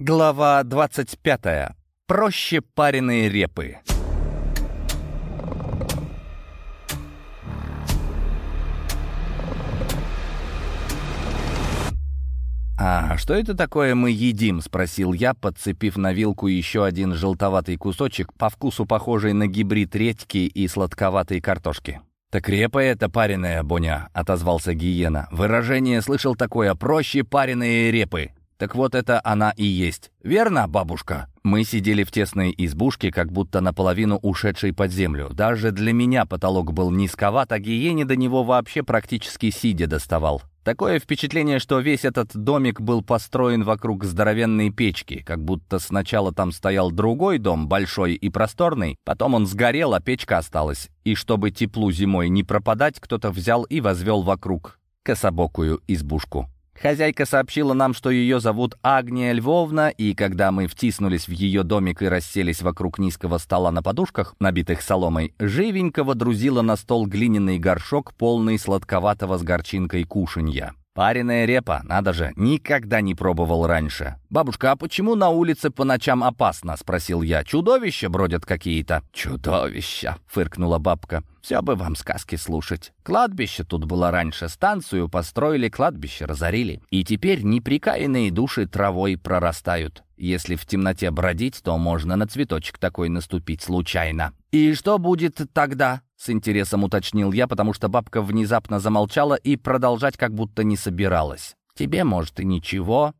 Глава 25. Проще пареные репы. «А что это такое мы едим?» — спросил я, подцепив на вилку еще один желтоватый кусочек, по вкусу похожий на гибрид редьки и сладковатой картошки. «Так репа это пареная, Боня», — отозвался Гиена. «Выражение слышал такое, проще пареные репы». Так вот это она и есть. Верно, бабушка? Мы сидели в тесной избушке, как будто наполовину ушедшей под землю. Даже для меня потолок был низковат, а гиене до него вообще практически сидя доставал. Такое впечатление, что весь этот домик был построен вокруг здоровенной печки, как будто сначала там стоял другой дом, большой и просторный, потом он сгорел, а печка осталась. И чтобы теплу зимой не пропадать, кто-то взял и возвел вокруг кособокую избушку. Хозяйка сообщила нам, что ее зовут Агния Львовна, и когда мы втиснулись в ее домик и расселись вокруг низкого стола на подушках, набитых соломой, живенько водрузила на стол глиняный горшок, полный сладковатого с горчинкой кушанья. Пареная репа, надо же, никогда не пробовал раньше. «Бабушка, а почему на улице по ночам опасно?» — спросил я. «Чудовища бродят какие-то». «Чудовища!» — фыркнула бабка. «Все бы вам сказки слушать. Кладбище тут было раньше, станцию построили, кладбище разорили. И теперь неприкаянные души травой прорастают. Если в темноте бродить, то можно на цветочек такой наступить случайно». «И что будет тогда?» С интересом уточнил я, потому что бабка внезапно замолчала и продолжать как будто не собиралась. «Тебе, может, и ничего?»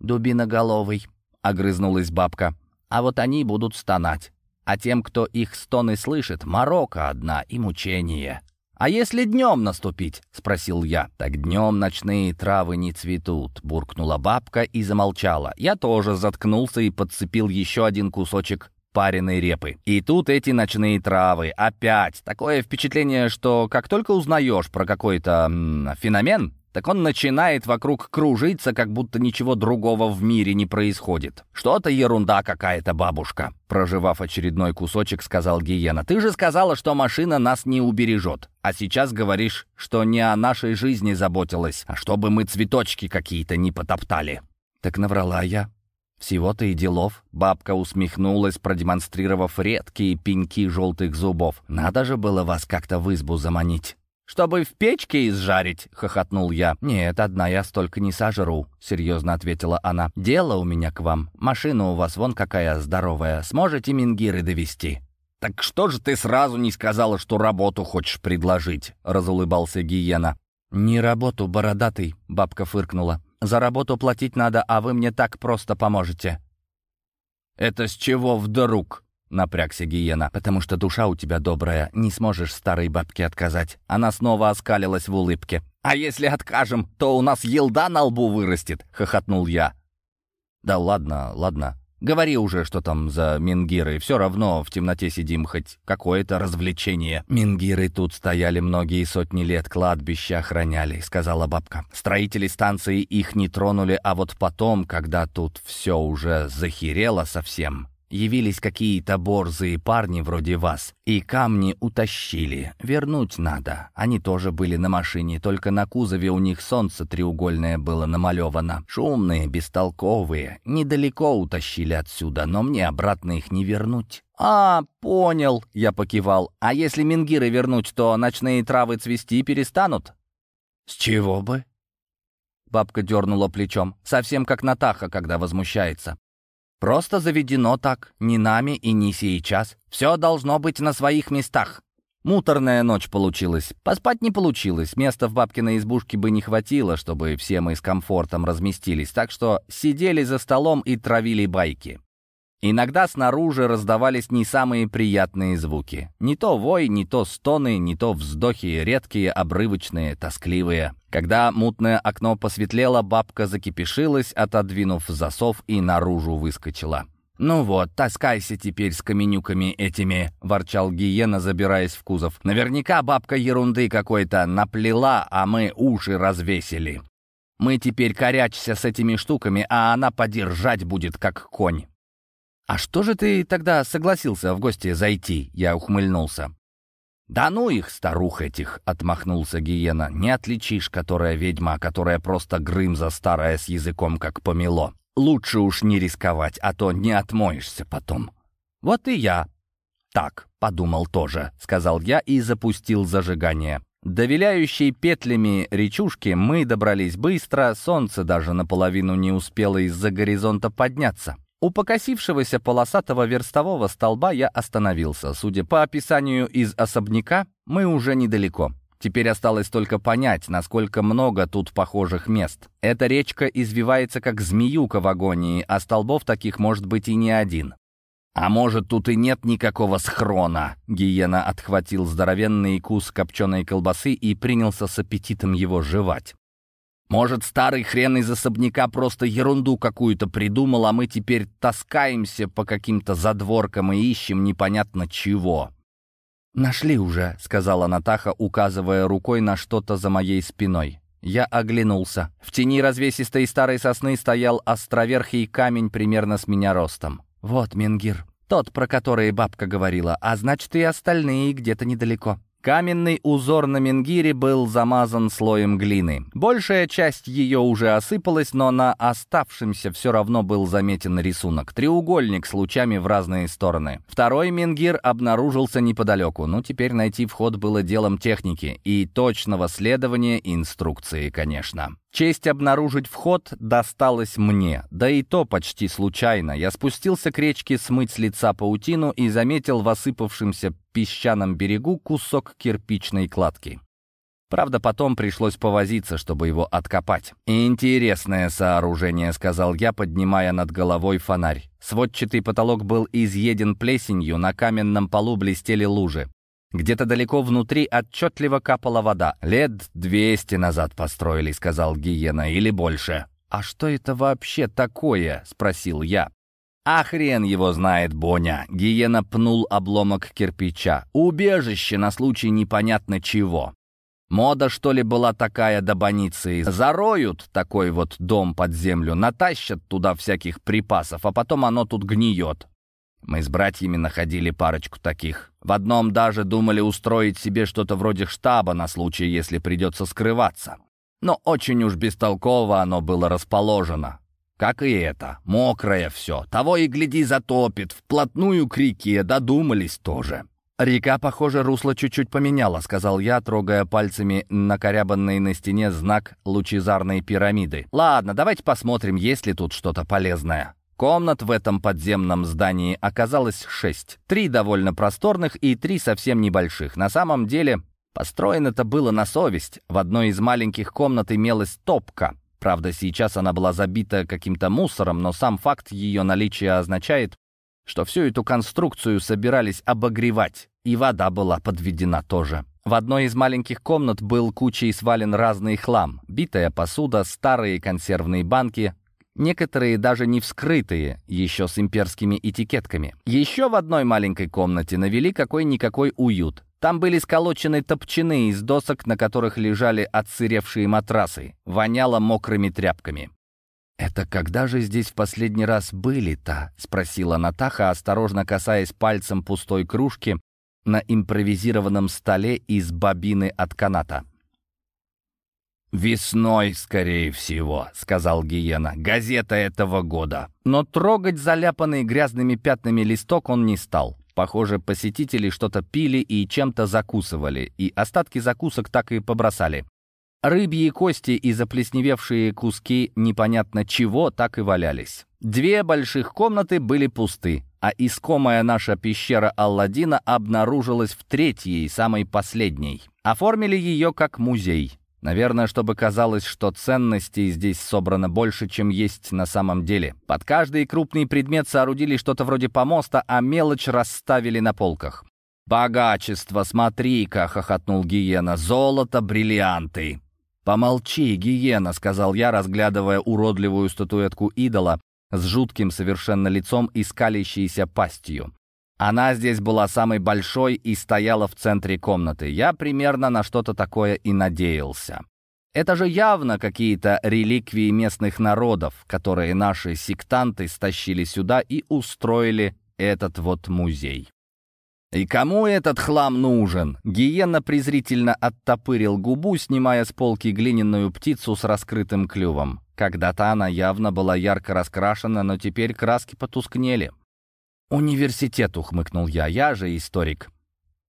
«Дубиноголовый», — огрызнулась бабка. «А вот они будут стонать. А тем, кто их стоны слышит, морока одна и мучение». «А если днем наступить?» — спросил я. «Так днем ночные травы не цветут», — буркнула бабка и замолчала. Я тоже заткнулся и подцепил еще один кусочек пареной репы. И тут эти ночные травы. Опять. Такое впечатление, что как только узнаешь про какой-то феномен, так он начинает вокруг кружиться, как будто ничего другого в мире не происходит. «Что-то ерунда какая-то, бабушка», — проживав очередной кусочек, сказал Гиена. «Ты же сказала, что машина нас не убережет. А сейчас говоришь, что не о нашей жизни заботилась, а чтобы мы цветочки какие-то не потоптали». «Так наврала я», «Всего-то и делов». Бабка усмехнулась, продемонстрировав редкие пеньки желтых зубов. «Надо же было вас как-то в избу заманить». «Чтобы в печке изжарить?» — хохотнул я. «Нет, одна я столько не сожру», — серьезно ответила она. «Дело у меня к вам. Машина у вас вон какая здоровая. Сможете мингиры довести?» «Так что же ты сразу не сказала, что работу хочешь предложить?» — разулыбался Гиена. «Не работу, бородатый», — бабка фыркнула. За работу платить надо, а вы мне так просто поможете». «Это с чего вдруг?» — напрягся Гиена. «Потому что душа у тебя добрая, не сможешь старой бабке отказать». Она снова оскалилась в улыбке. «А если откажем, то у нас елда на лбу вырастет», — хохотнул я. «Да ладно, ладно», Говори уже, что там за мингиры. Все равно в темноте сидим, хоть какое-то развлечение. Мингиры тут стояли многие сотни лет, кладбища охраняли, сказала бабка. Строители станции их не тронули, а вот потом, когда тут все уже захерело совсем, Явились какие-то борзые парни вроде вас, и камни утащили. Вернуть надо. Они тоже были на машине, только на кузове у них солнце треугольное было намалевано. Шумные, бестолковые. Недалеко утащили отсюда, но мне обратно их не вернуть. «А, понял», — я покивал. «А если мингиры вернуть, то ночные травы цвести перестанут?» «С чего бы?» Бабка дернула плечом, совсем как Натаха, когда возмущается. Просто заведено так, не нами и не сейчас. Все должно быть на своих местах. Муторная ночь получилась. Поспать не получилось. Места в бабкиной избушке бы не хватило, чтобы все мы с комфортом разместились. Так что сидели за столом и травили байки. Иногда снаружи раздавались не самые приятные звуки. Не то вой, не то стоны, не то вздохи, редкие, обрывочные, тоскливые. Когда мутное окно посветлело, бабка закипешилась, отодвинув засов и наружу выскочила. «Ну вот, таскайся теперь с каменюками этими», — ворчал Гиена, забираясь в кузов. «Наверняка бабка ерунды какой-то наплела, а мы уши развесили. Мы теперь корячься с этими штуками, а она подержать будет, как конь». «А что же ты тогда согласился в гости зайти?» Я ухмыльнулся. «Да ну их, старух этих!» — отмахнулся Гиена. «Не отличишь, которая ведьма, а которая просто Грымза старая с языком, как помело. Лучше уж не рисковать, а то не отмоешься потом. Вот и я. Так, подумал тоже, сказал я и запустил зажигание. До виляющей петлями речушки мы добрались быстро, солнце даже наполовину не успело из-за горизонта подняться. У покосившегося полосатого верстового столба я остановился. Судя по описанию из особняка, мы уже недалеко. Теперь осталось только понять, насколько много тут похожих мест. Эта речка извивается как змеюка в агонии, а столбов таких может быть и не один. «А может, тут и нет никакого схрона?» Гиена отхватил здоровенный кус копченой колбасы и принялся с аппетитом его жевать. «Может, старый хрен из особняка просто ерунду какую-то придумал, а мы теперь таскаемся по каким-то задворкам и ищем непонятно чего?» «Нашли уже», — сказала Натаха, указывая рукой на что-то за моей спиной. Я оглянулся. В тени развесистой старой сосны стоял островерхий камень примерно с меня ростом. «Вот, Менгир, тот, про который бабка говорила, а значит и остальные где-то недалеко». Каменный узор на менгире был замазан слоем глины. Большая часть ее уже осыпалась, но на оставшемся все равно был заметен рисунок. Треугольник с лучами в разные стороны. Второй менгир обнаружился неподалеку. Ну, теперь найти вход было делом техники и точного следования инструкции, конечно. Честь обнаружить вход досталась мне, да и то почти случайно. Я спустился к речке смыть с лица паутину и заметил в осыпавшемся песчаном берегу кусок кирпичной кладки. Правда, потом пришлось повозиться, чтобы его откопать. «Интересное сооружение», — сказал я, поднимая над головой фонарь. Сводчатый потолок был изъеден плесенью, на каменном полу блестели лужи. Где-то далеко внутри отчетливо капала вода. «Лет двести назад построили», — сказал Гиена, — «или больше». «А что это вообще такое?» — спросил я. «А хрен его знает, Боня!» — Гиена пнул обломок кирпича. «Убежище на случай непонятно чего. Мода, что ли, была такая до больницы. Зароют такой вот дом под землю, натащат туда всяких припасов, а потом оно тут гниет. Мы с братьями находили парочку таких. В одном даже думали устроить себе что-то вроде штаба на случай, если придется скрываться. Но очень уж бестолково оно было расположено. Как и это. Мокрое все. Того и гляди затопит. Вплотную к реке додумались тоже. «Река, похоже, русло чуть-чуть поменяла», — сказал я, трогая пальцами накорябанный на стене знак лучезарной пирамиды. «Ладно, давайте посмотрим, есть ли тут что-то полезное». Комнат в этом подземном здании оказалось шесть. Три довольно просторных и три совсем небольших. На самом деле, построено это было на совесть. В одной из маленьких комнат имелась топка. Правда, сейчас она была забита каким-то мусором, но сам факт ее наличия означает, что всю эту конструкцию собирались обогревать, и вода была подведена тоже. В одной из маленьких комнат был кучей свален разный хлам. Битая посуда, старые консервные банки, Некоторые даже не вскрытые, еще с имперскими этикетками. Еще в одной маленькой комнате навели какой-никакой уют. Там были сколочены топчаны из досок, на которых лежали отсыревшие матрасы. Воняло мокрыми тряпками. «Это когда же здесь в последний раз были-то?» — спросила Натаха, осторожно касаясь пальцем пустой кружки на импровизированном столе из бобины от каната. «Весной, скорее всего», — сказал Гиена. «Газета этого года». Но трогать заляпанный грязными пятнами листок он не стал. Похоже, посетители что-то пили и чем-то закусывали, и остатки закусок так и побросали. Рыбьи кости и заплесневевшие куски непонятно чего так и валялись. Две больших комнаты были пусты, а искомая наша пещера Алладина обнаружилась в третьей, самой последней. Оформили ее как музей. Наверное, чтобы казалось, что ценностей здесь собрано больше, чем есть на самом деле. Под каждый крупный предмет соорудили что-то вроде помоста, а мелочь расставили на полках. «Богачество, смотри-ка!» — хохотнул Гиена. «Золото, бриллианты!» «Помолчи, Гиена!» — сказал я, разглядывая уродливую статуэтку идола с жутким совершенно лицом и скалящейся пастью. Она здесь была самой большой и стояла в центре комнаты. Я примерно на что-то такое и надеялся. Это же явно какие-то реликвии местных народов, которые наши сектанты стащили сюда и устроили этот вот музей. «И кому этот хлам нужен?» Гиена презрительно оттопырил губу, снимая с полки глиняную птицу с раскрытым клювом. Когда-то она явно была ярко раскрашена, но теперь краски потускнели. «Университет», — ухмыкнул я, — «я же историк».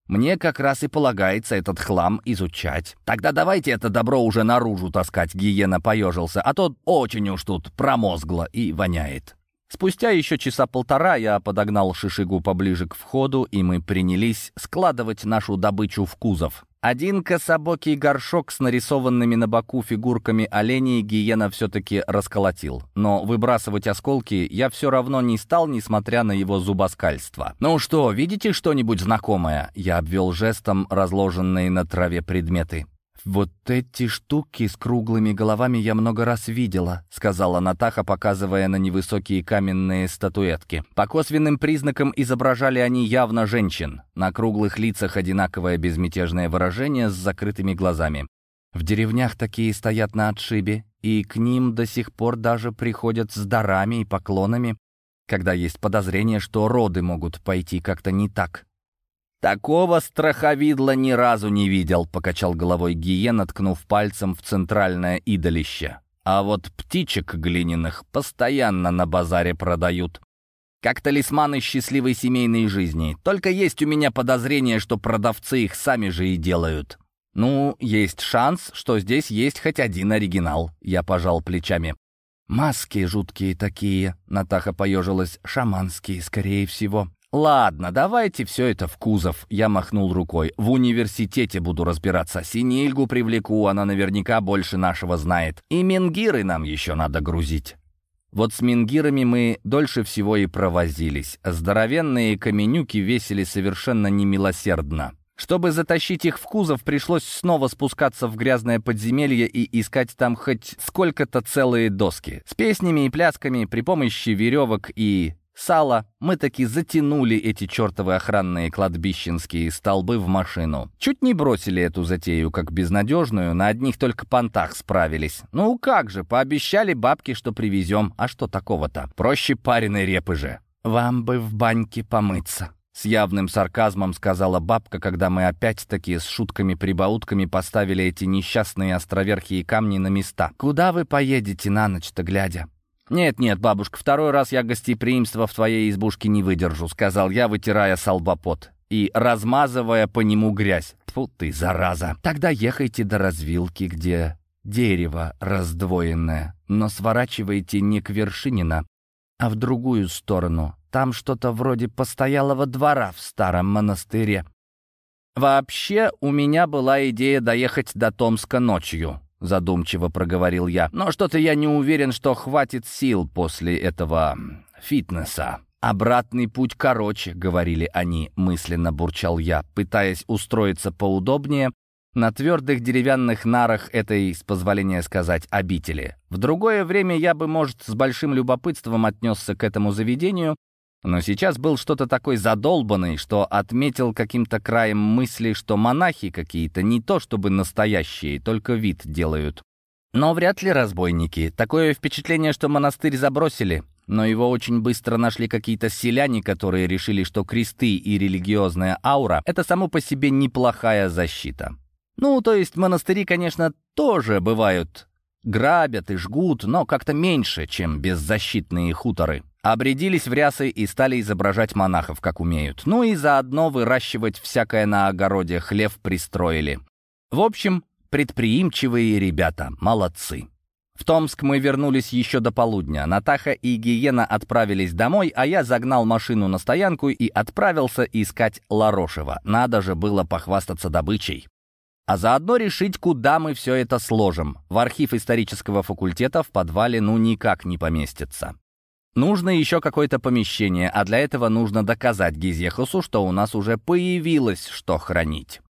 Мне как раз и полагается этот хлам изучать. Тогда давайте это добро уже наружу таскать, гиена поежился, а то очень уж тут промозгло и воняет. Спустя еще часа полтора я подогнал Шишигу поближе к входу, и мы принялись складывать нашу добычу в кузов. Один кособокий горшок с нарисованными на боку фигурками оленей гиена все-таки расколотил. Но выбрасывать осколки я все равно не стал, несмотря на его зубоскальство. «Ну что, видите что-нибудь знакомое?» Я обвел жестом разложенные на траве предметы. «Вот эти штуки с круглыми головами я много раз видела», — сказала Натаха, показывая на невысокие каменные статуэтки. По косвенным признакам изображали они явно женщин. На круглых лицах одинаковое безмятежное выражение с закрытыми глазами. В деревнях такие стоят на отшибе, и к ним до сих пор даже приходят с дарами и поклонами, когда есть подозрение, что роды могут пойти как-то не так. «Такого страховидла ни разу не видел», — покачал головой гиен, ткнув пальцем в центральное идолище. «А вот птичек глиняных постоянно на базаре продают. Как талисманы счастливой семейной жизни. Только есть у меня подозрение, что продавцы их сами же и делают». «Ну, есть шанс, что здесь есть хоть один оригинал», — я пожал плечами. «Маски жуткие такие», — Натаха поежилась, — «шаманские, скорее всего». «Ладно, давайте все это в кузов», — я махнул рукой. «В университете буду разбираться. Синильгу привлеку, она наверняка больше нашего знает. И менгиры нам еще надо грузить». Вот с менгирами мы дольше всего и провозились. Здоровенные каменюки весили совершенно немилосердно. Чтобы затащить их в кузов, пришлось снова спускаться в грязное подземелье и искать там хоть сколько-то целые доски. С песнями и плясками при помощи веревок и сала, мы таки затянули эти чертовы охранные кладбищенские столбы в машину. Чуть не бросили эту затею как безнадежную, на одних только понтах справились. Ну как же, пообещали бабки, что привезем, а что такого-то? Проще пареной репы же. «Вам бы в баньке помыться», — с явным сарказмом сказала бабка, когда мы опять-таки с шутками-прибаутками поставили эти несчастные островерхие камни на места. «Куда вы поедете на ночь-то глядя?» «Нет-нет, бабушка, второй раз я гостеприимства в твоей избушке не выдержу», — сказал я, вытирая салбопот и размазывая по нему грязь. Фу ты, зараза! Тогда ехайте до развилки, где дерево раздвоенное, но сворачивайте не к вершинина, а в другую сторону. Там что-то вроде постоялого двора в старом монастыре. Вообще, у меня была идея доехать до Томска ночью задумчиво проговорил я. «Но что-то я не уверен, что хватит сил после этого фитнеса». «Обратный путь короче», — говорили они, мысленно бурчал я, пытаясь устроиться поудобнее на твердых деревянных нарах этой, с позволения сказать, обители. В другое время я бы, может, с большим любопытством отнесся к этому заведению, но сейчас был что-то такой задолбанный, что отметил каким-то краем мысли, что монахи какие-то не то чтобы настоящие, только вид делают. Но вряд ли разбойники. Такое впечатление, что монастырь забросили, но его очень быстро нашли какие-то селяне, которые решили, что кресты и религиозная аура — это само по себе неплохая защита. Ну, то есть монастыри, конечно, тоже бывают грабят и жгут, но как-то меньше, чем беззащитные хуторы. Обрядились в рясы и стали изображать монахов, как умеют. Ну и заодно выращивать всякое на огороде, хлев пристроили. В общем, предприимчивые ребята, молодцы. В Томск мы вернулись еще до полудня. Натаха и Гиена отправились домой, а я загнал машину на стоянку и отправился искать Ларошева. Надо же было похвастаться добычей. А заодно решить, куда мы все это сложим. В архив исторического факультета в подвале ну никак не поместится. Нужно еще какое-то помещение, а для этого нужно доказать Гизехусу, что у нас уже появилось что хранить.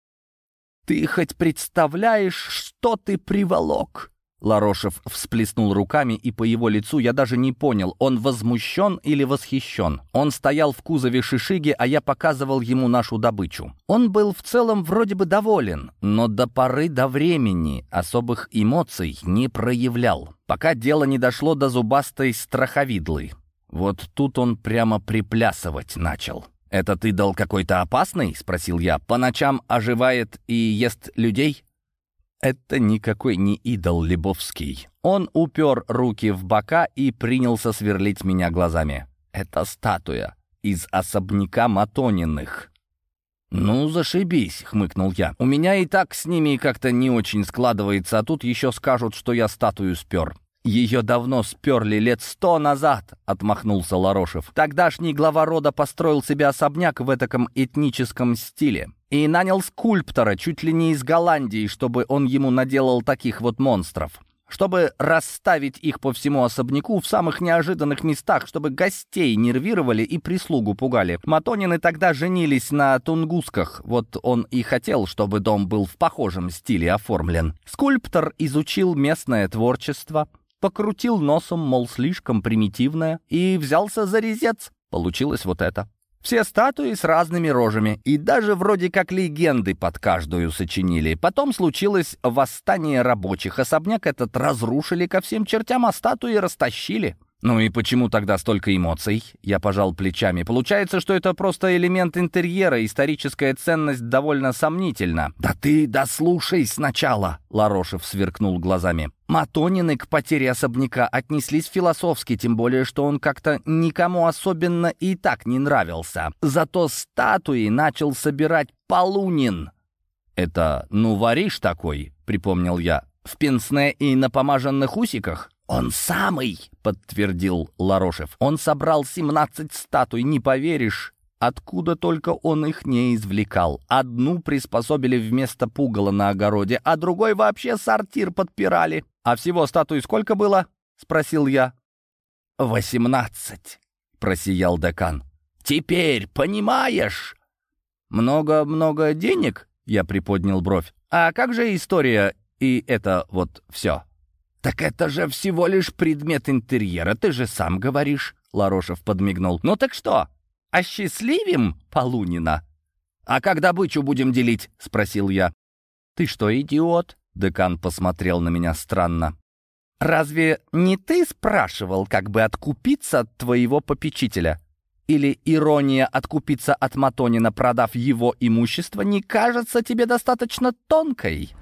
«Ты хоть представляешь, что ты приволок?» Ларошев всплеснул руками, и по его лицу я даже не понял, он возмущен или восхищен. Он стоял в кузове шишиги, а я показывал ему нашу добычу. Он был в целом вроде бы доволен, но до поры до времени особых эмоций не проявлял, пока дело не дошло до зубастой страховидлы. Вот тут он прямо приплясывать начал. «Этот идол какой-то опасный?» — спросил я. «По ночам оживает и ест людей?» Это никакой не идол Лебовский. Он упер руки в бока и принялся сверлить меня глазами. Это статуя из особняка Матониных. «Ну, зашибись», — хмыкнул я. «У меня и так с ними как-то не очень складывается, а тут еще скажут, что я статую спер». «Ее давно сперли лет сто назад», — отмахнулся Ларошев. «Тогдашний глава рода построил себе особняк в этаком этническом стиле и нанял скульптора чуть ли не из Голландии, чтобы он ему наделал таких вот монстров чтобы расставить их по всему особняку в самых неожиданных местах, чтобы гостей нервировали и прислугу пугали. Матонины тогда женились на тунгусках, вот он и хотел, чтобы дом был в похожем стиле оформлен. Скульптор изучил местное творчество, покрутил носом, мол, слишком примитивное, и взялся за резец. Получилось вот это. Все статуи с разными рожами, и даже вроде как легенды под каждую сочинили. Потом случилось восстание рабочих, особняк этот разрушили ко всем чертям, а статуи растащили. «Ну и почему тогда столько эмоций?» Я пожал плечами. «Получается, что это просто элемент интерьера, историческая ценность довольно сомнительна». «Да ты дослушай сначала!» Ларошев сверкнул глазами. Матонины к потере особняка отнеслись философски, тем более, что он как-то никому особенно и так не нравился. Зато статуи начал собирать Полунин. «Это, ну, варишь такой?» — припомнил я. «В пенсне и на помаженных усиках?» «Он самый!» — подтвердил Ларошев. «Он собрал семнадцать статуй, не поверишь!» Откуда только он их не извлекал. Одну приспособили вместо пугала на огороде, а другой вообще сортир подпирали. «А всего статуй сколько было?» — спросил я. «Восемнадцать», — просиял декан. «Теперь понимаешь?» «Много-много денег?» — я приподнял бровь. «А как же история и это вот все?» «Так это же всего лишь предмет интерьера, ты же сам говоришь», — Ларошев подмигнул. «Ну так что, осчастливим Полунина?» «А когда бычу будем делить?» — спросил я. «Ты что, идиот?» — декан посмотрел на меня странно. «Разве не ты спрашивал, как бы откупиться от твоего попечителя? Или ирония откупиться от Матонина, продав его имущество, не кажется тебе достаточно тонкой?»